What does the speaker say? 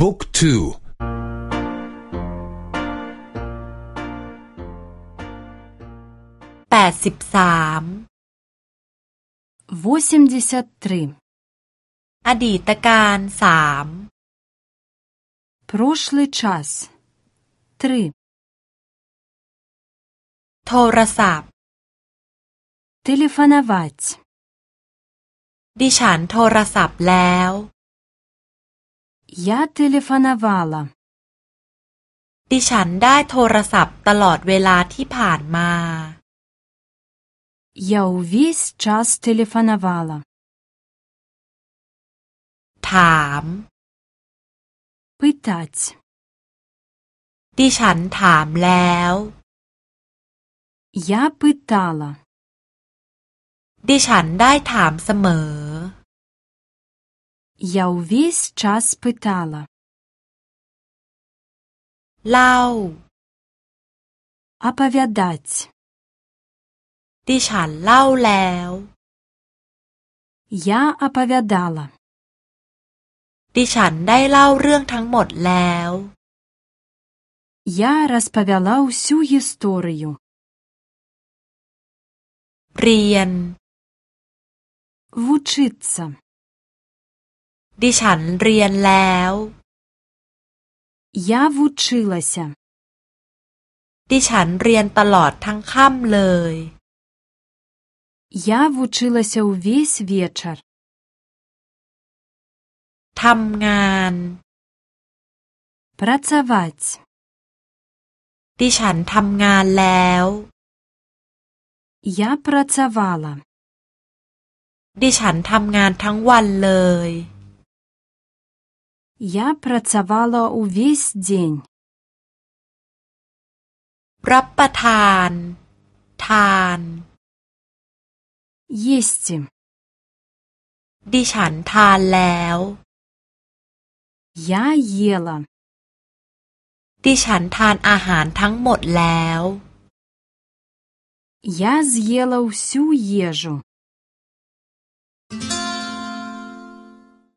บุ๊กทูแปดสิบสามอดีตการสาม Прошлый час. Три. โทรศัพท์ Телефоновать. ดิฉันโทรศัพท์แล้ว Я телефоновала. ดิฉันได้โทรศัพท์ตลอดเวลาที่ผ่านมา Я увесь час телефоновала. ถาม Пытать. ดิฉันถามแล้ว Я пытала. ดิฉันได้ถามเสมอ Я увесь час пытала. เล่า Оповядать. ดิฉันเล่าแล้ว Я оповядала. ดิฉันได้เล่าเรื่องทั้งหมดแล้ว Я расповяла усю историю. เรียน Вучиться. ดิฉันเรียนแล้ว Я вучилася. ดิฉันเรียนตลอดทั้งค่ำเลย Я вучилася увесь вечар. ทำงาน Працаваць. ดิฉันทำงานแล้ว Я працавала. ดิฉันทำงานทั้งวันเลย Я працавала увесь дзень. รับประทาน ทาน Есть. ดิฉันทานแล้ว Я ела. ดิฉันทานอาหารทั้งหมดแล้ว Я съела всю ежу.